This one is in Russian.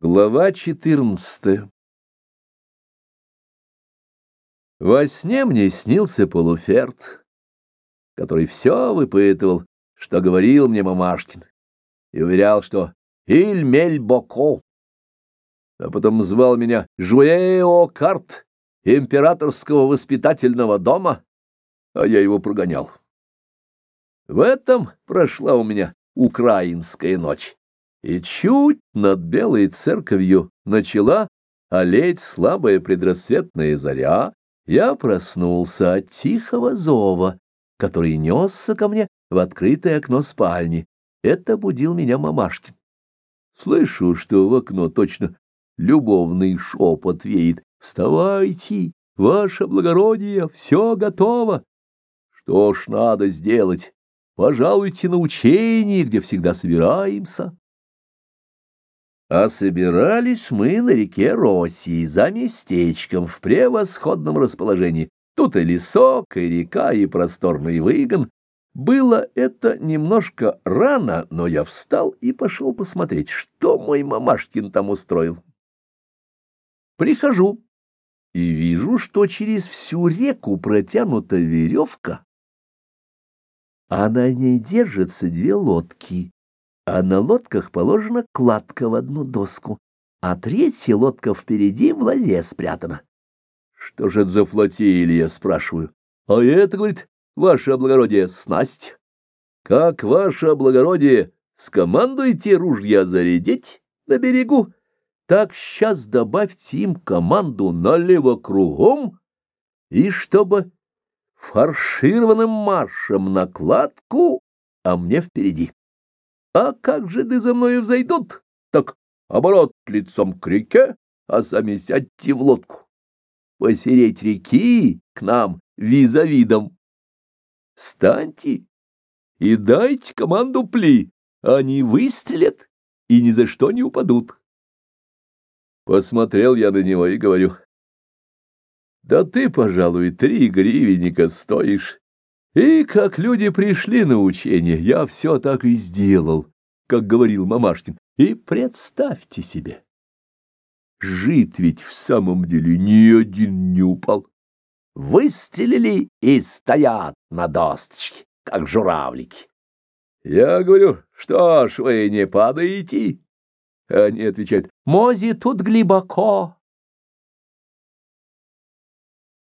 Глава 14 Во сне мне снился полуферт, который все выпытывал, что говорил мне Мамашкин, и уверял, что «Иль-мель боко», а потом звал меня «Жуэо карт» императорского воспитательного дома, а я его прогонял. В этом прошла у меня украинская ночь и чуть над белой церковью начала олеть слабая предрассветная заря, я проснулся от тихого зова, который несся ко мне в открытое окно спальни. Это будил меня Мамашкин. Слышу, что в окно точно любовный шепот веет. «Вставайте, ваше благородие, все готово!» Что ж надо сделать? Пожалуйте на учение, где всегда собираемся. А собирались мы на реке России за местечком в превосходном расположении. Тут и лесок, и река, и просторный выгон. Было это немножко рано, но я встал и пошел посмотреть, что мой мамашкин там устроил. Прихожу и вижу, что через всю реку протянута веревка, а на ней держатся две лодки а на лодках положена кладка в одну доску, а третья лодка впереди в лазе спрятана. Что же это за флотилия, спрашиваю. А это, говорит, ваше облагородие, снасть. Как ваше облагородие скомандуете ружья зарядить на берегу, так сейчас добавьте им команду налево кругом, и чтобы фаршированным маршем накладку, а мне впереди. А как же ты за мною взойдут? Так оборот лицом к реке, а сами сядьте в лодку. Посереть реки к нам визавидом. Станьте и дайте команду пли, они выстрелят и ни за что не упадут. Посмотрел я на него и говорю, да ты, пожалуй, три гривенника стоишь. И как люди пришли на учение, я все так и сделал, как говорил Мамашкин. И представьте себе, жид ведь в самом деле ни один не упал. Выстрелили и стоят на досточке, как журавлики. Я говорю, что ж вы не падаете? Они отвечают, мози тут глубоко.